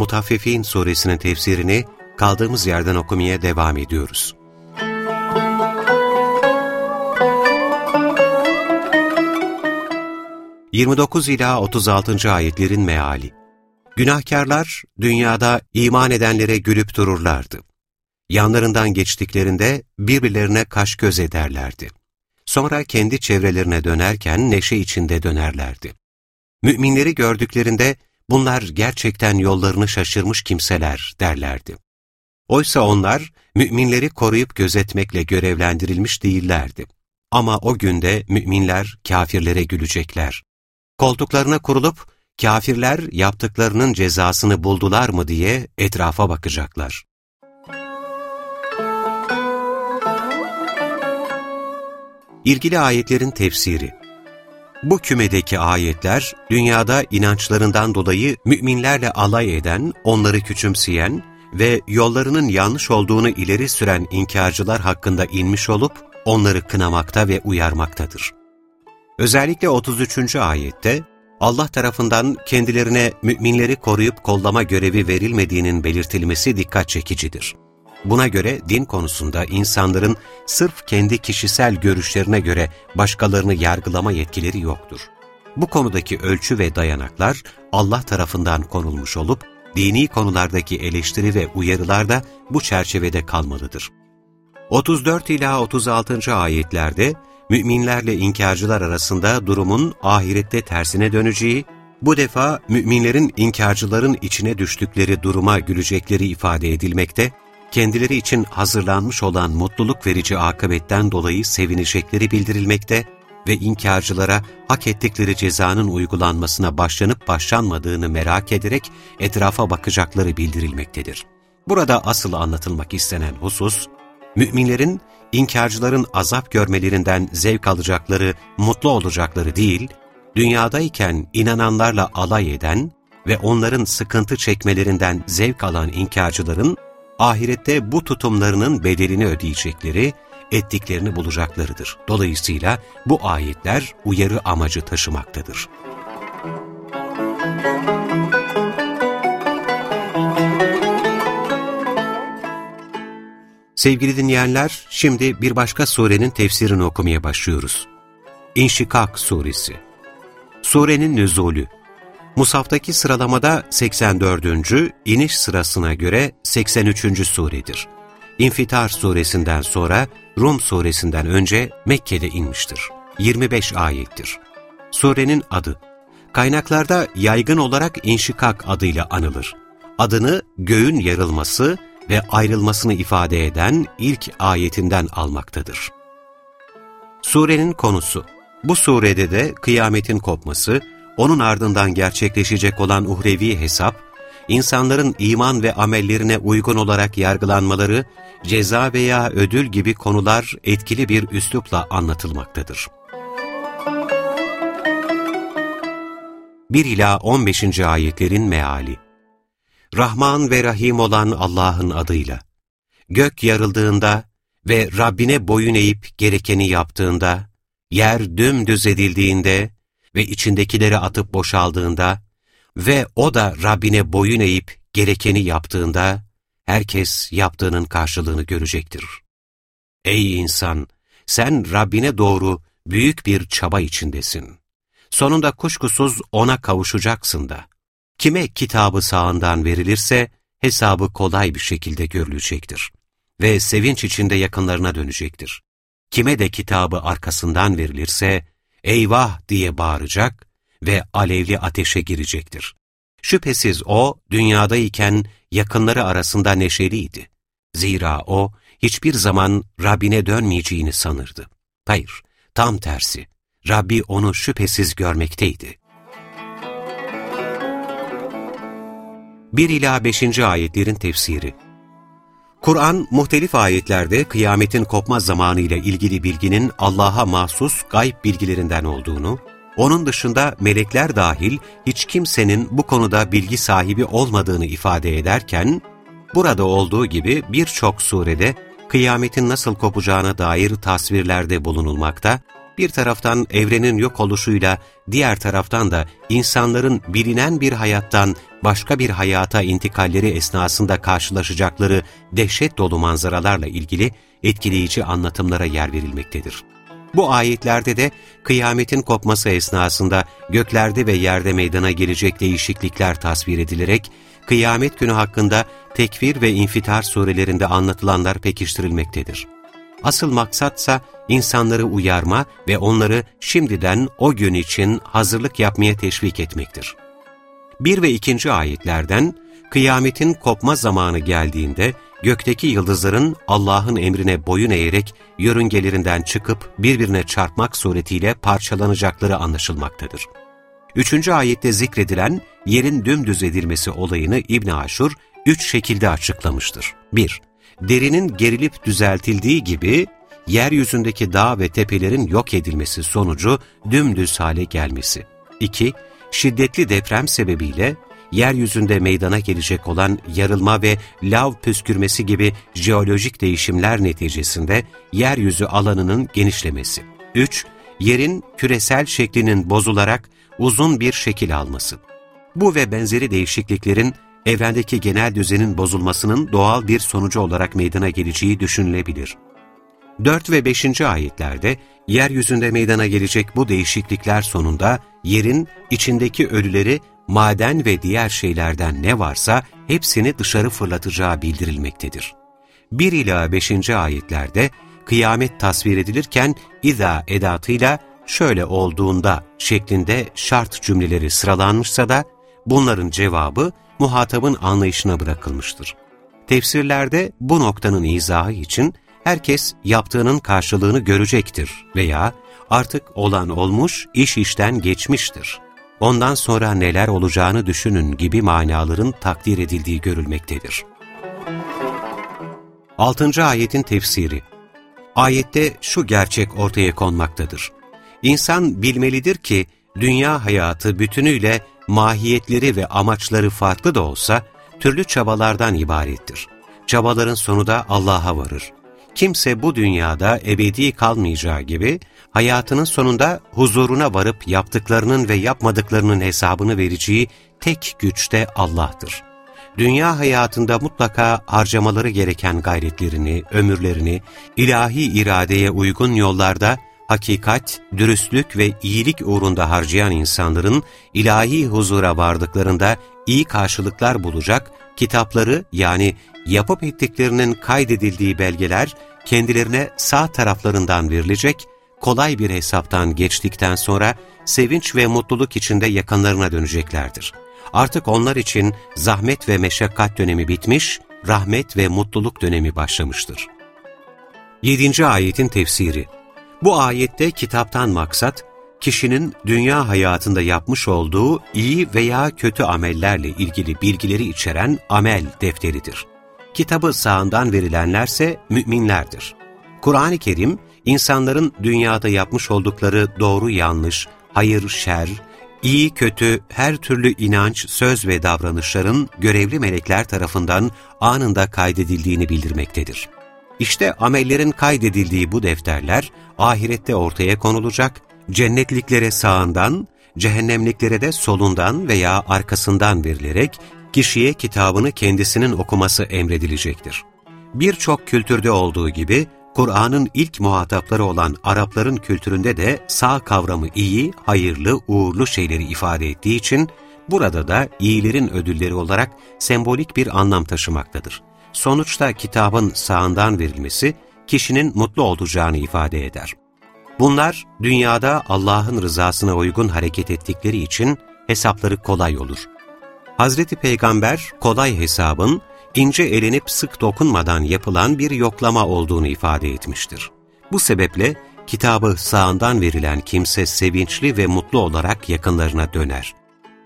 Mutaffifin suresinin tefsirini kaldığımız yerden okumaya devam ediyoruz. ...29 ila 36. ayetlerin meali. Günahkarlar dünyada iman edenlere gülüp dururlardı. Yanlarından geçtiklerinde birbirlerine kaş göz ederlerdi. Sonra kendi çevrelerine dönerken neşe içinde dönerlerdi. Müminleri gördüklerinde bunlar gerçekten yollarını şaşırmış kimseler derlerdi. Oysa onlar müminleri koruyup gözetmekle görevlendirilmiş değillerdi. Ama o günde müminler kafirlere gülecekler. Koltuklarına kurulup kafirler yaptıklarının cezasını buldular mı diye etrafa bakacaklar. İlgili ayetlerin tefsiri Bu kümedeki ayetler, dünyada inançlarından dolayı müminlerle alay eden, onları küçümseyen ve yollarının yanlış olduğunu ileri süren inkarcılar hakkında inmiş olup, onları kınamakta ve uyarmaktadır. Özellikle 33. ayette, Allah tarafından kendilerine müminleri koruyup kollama görevi verilmediğinin belirtilmesi dikkat çekicidir. Buna göre din konusunda insanların sırf kendi kişisel görüşlerine göre başkalarını yargılama yetkileri yoktur. Bu konudaki ölçü ve dayanaklar Allah tarafından konulmuş olup, dini konulardaki eleştiri ve uyarılar da bu çerçevede kalmalıdır. 34 ila 36. ayetlerde müminlerle inkarcılar arasında durumun ahirette tersine döneceği, bu defa müminlerin inkarcıların içine düştükleri duruma gülecekleri ifade edilmekte kendileri için hazırlanmış olan mutluluk verici akıbetten dolayı sevinecekleri bildirilmekte ve inkarcılara hak ettikleri cezanın uygulanmasına başlanıp başlanmadığını merak ederek etrafa bakacakları bildirilmektedir. Burada asıl anlatılmak istenen husus, müminlerin inkarcıların azap görmelerinden zevk alacakları, mutlu olacakları değil, dünyadayken inananlarla alay eden ve onların sıkıntı çekmelerinden zevk alan inkarcıların ahirette bu tutumlarının bedelini ödeyecekleri, ettiklerini bulacaklarıdır. Dolayısıyla bu ayetler uyarı amacı taşımaktadır. Sevgili dinleyenler, şimdi bir başka surenin tefsirini okumaya başlıyoruz. İnşikak Suresi Surenin nüzulü Musaftaki sıralamada 84. iniş sırasına göre 83. suredir. İnfitar suresinden sonra Rum suresinden önce Mekke'de inmiştir. 25 ayettir. Surenin adı Kaynaklarda yaygın olarak inşikak adıyla anılır. Adını göğün yarılması ve ayrılmasını ifade eden ilk ayetinden almaktadır. Surenin konusu Bu surede de kıyametin kopması, onun ardından gerçekleşecek olan uhrevi hesap, insanların iman ve amellerine uygun olarak yargılanmaları, ceza veya ödül gibi konular etkili bir üslupla anlatılmaktadır. 1 ila 15. ayetlerin meali Rahman ve Rahim olan Allah'ın adıyla. Gök yarıldığında ve Rabbine boyun eğip gerekeni yaptığında, yer dümdüz edildiğinde ve içindekileri atıp boşaldığında ve o da Rabbine boyun eğip gerekeni yaptığında, herkes yaptığının karşılığını görecektir. Ey insan! Sen Rabbine doğru büyük bir çaba içindesin. Sonunda kuşkusuz O'na kavuşacaksın da. Kime kitabı sağından verilirse, hesabı kolay bir şekilde görülecektir. Ve sevinç içinde yakınlarına dönecektir. Kime de kitabı arkasından verilirse, eyvah diye bağıracak ve alevli ateşe girecektir. Şüphesiz o, dünyadayken yakınları arasında neşeliydi. Zira o, hiçbir zaman Rabbine dönmeyeceğini sanırdı. Hayır, tam tersi. Rabbi onu şüphesiz görmekteydi. 1 ila 5. ayetlerin tefsiri. Kur'an muhtelif ayetlerde kıyametin kopma zamanı ile ilgili bilginin Allah'a mahsus gayb bilgilerinden olduğunu, onun dışında melekler dahil hiç kimsenin bu konuda bilgi sahibi olmadığını ifade ederken, burada olduğu gibi birçok surede kıyametin nasıl kopacağına dair tasvirlerde bulunulmakta, bir taraftan evrenin yok oluşuyla, diğer taraftan da insanların bilinen bir hayattan başka bir hayata intikalleri esnasında karşılaşacakları dehşet dolu manzaralarla ilgili etkileyici anlatımlara yer verilmektedir. Bu ayetlerde de kıyametin kopması esnasında göklerde ve yerde meydana gelecek değişiklikler tasvir edilerek, kıyamet günü hakkında tekvir ve infitar surelerinde anlatılanlar pekiştirilmektedir. Asıl maksatsa insanları uyarma ve onları şimdiden o gün için hazırlık yapmaya teşvik etmektir. 1 ve 2. ayetlerden kıyametin kopma zamanı geldiğinde gökteki yıldızların Allah'ın emrine boyun eğerek yörüngelerinden çıkıp birbirine çarpmak suretiyle parçalanacakları anlaşılmaktadır. Üçüncü ayette zikredilen yerin dümdüz edilmesi olayını İbn Aşur üç şekilde açıklamıştır. 1. Derinin gerilip düzeltildiği gibi yeryüzündeki dağ ve tepelerin yok edilmesi sonucu dümdüz hale gelmesi. 2. Şiddetli deprem sebebiyle yeryüzünde meydana gelecek olan yarılma ve lav püskürmesi gibi jeolojik değişimler neticesinde yeryüzü alanının genişlemesi. 3. Yerin küresel şeklinin bozularak uzun bir şekil alması. Bu ve benzeri değişikliklerin evrendeki genel düzenin bozulmasının doğal bir sonucu olarak meydana geleceği düşünülebilir. 4 ve 5. ayetlerde yeryüzünde meydana gelecek bu değişiklikler sonunda yerin içindeki ölüleri maden ve diğer şeylerden ne varsa hepsini dışarı fırlatacağı bildirilmektedir. 1 ila 5. ayetlerde kıyamet tasvir edilirken iza edatıyla şöyle olduğunda şeklinde şart cümleleri sıralanmışsa da bunların cevabı muhatabın anlayışına bırakılmıştır. Tefsirlerde bu noktanın izahı için herkes yaptığının karşılığını görecektir veya artık olan olmuş, iş işten geçmiştir. Ondan sonra neler olacağını düşünün gibi manaların takdir edildiği görülmektedir. 6. Ayetin tefsiri Ayette şu gerçek ortaya konmaktadır. İnsan bilmelidir ki, dünya hayatı bütünüyle mahiyetleri ve amaçları farklı da olsa, türlü çabalardan ibarettir. Çabaların sonu da Allah'a varır. Kimse bu dünyada ebedi kalmayacağı gibi, hayatının sonunda huzuruna varıp yaptıklarının ve yapmadıklarının hesabını vereceği tek güç de Allah'tır. Dünya hayatında mutlaka harcamaları gereken gayretlerini, ömürlerini, ilahi iradeye uygun yollarda hakikat, dürüstlük ve iyilik uğrunda harcayan insanların ilahi huzura vardıklarında iyi karşılıklar bulacak, kitapları yani yapıp ettiklerinin kaydedildiği belgeler kendilerine sağ taraflarından verilecek, kolay bir hesaptan geçtikten sonra sevinç ve mutluluk içinde yakınlarına döneceklerdir. Artık onlar için zahmet ve meşakkat dönemi bitmiş, rahmet ve mutluluk dönemi başlamıştır. 7. Ayetin Tefsiri Bu ayette kitaptan maksat, kişinin dünya hayatında yapmış olduğu iyi veya kötü amellerle ilgili bilgileri içeren amel defteridir. Kitabı sağından verilenlerse müminlerdir. Kur'an-ı Kerim, insanların dünyada yapmış oldukları doğru yanlış, hayır şer, iyi kötü her türlü inanç, söz ve davranışların görevli melekler tarafından anında kaydedildiğini bildirmektedir. İşte amellerin kaydedildiği bu defterler ahirette ortaya konulacak, cennetliklere sağından, cehennemliklere de solundan veya arkasından verilerek kişiye kitabını kendisinin okuması emredilecektir. Birçok kültürde olduğu gibi Kur'an'ın ilk muhatapları olan Arapların kültüründe de sağ kavramı iyi, hayırlı, uğurlu şeyleri ifade ettiği için burada da iyilerin ödülleri olarak sembolik bir anlam taşımaktadır. Sonuçta kitabın sağından verilmesi kişinin mutlu olacağını ifade eder. Bunlar dünyada Allah'ın rızasına uygun hareket ettikleri için hesapları kolay olur. Hazreti Peygamber kolay hesabın ince elenip sık dokunmadan yapılan bir yoklama olduğunu ifade etmiştir. Bu sebeple kitabı sağından verilen kimse sevinçli ve mutlu olarak yakınlarına döner.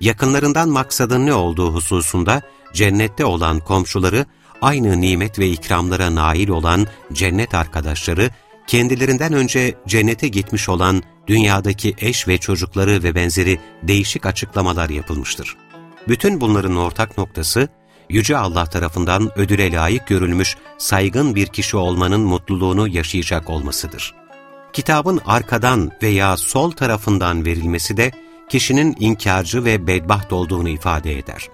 Yakınlarından maksadın ne olduğu hususunda cennette olan komşuları, aynı nimet ve ikramlara nail olan cennet arkadaşları, kendilerinden önce cennete gitmiş olan dünyadaki eş ve çocukları ve benzeri değişik açıklamalar yapılmıştır. Bütün bunların ortak noktası, Yüce Allah tarafından ödüle layık görülmüş saygın bir kişi olmanın mutluluğunu yaşayacak olmasıdır. Kitabın arkadan veya sol tarafından verilmesi de kişinin inkarcı ve bedbaht olduğunu ifade eder.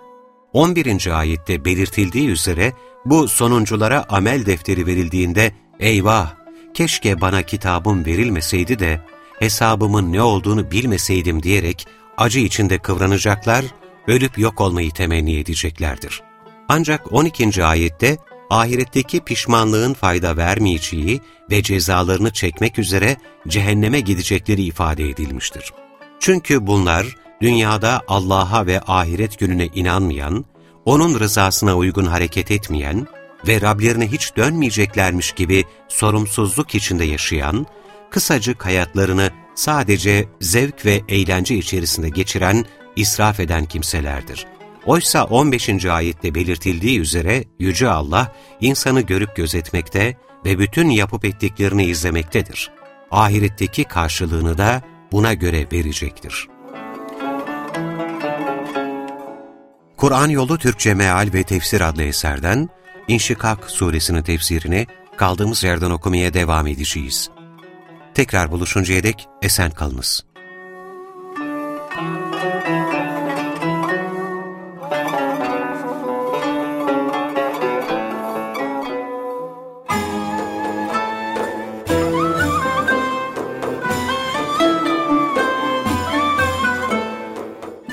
11. ayette belirtildiği üzere bu sonunculara amel defteri verildiğinde eyvah keşke bana kitabım verilmeseydi de hesabımın ne olduğunu bilmeseydim diyerek acı içinde kıvranacaklar, ölüp yok olmayı temenni edeceklerdir. Ancak 12. ayette ahiretteki pişmanlığın fayda vermeyeceği ve cezalarını çekmek üzere cehenneme gidecekleri ifade edilmiştir. Çünkü bunlar dünyada Allah'a ve ahiret gününe inanmayan, O'nun rızasına uygun hareket etmeyen ve Rablerine hiç dönmeyeceklermiş gibi sorumsuzluk içinde yaşayan, kısacık hayatlarını sadece zevk ve eğlence içerisinde geçiren, israf eden kimselerdir. Oysa 15. ayette belirtildiği üzere Yüce Allah insanı görüp gözetmekte ve bütün yapıp ettiklerini izlemektedir. Ahiretteki karşılığını da buna göre verecektir. Kur'an Yolu Türkçe Meal ve Tefsir adlı eserden İnşikak suresinin tefsirini kaldığımız yerden okumaya devam edeceğiz. Tekrar buluşuncaya dek esen kalınız.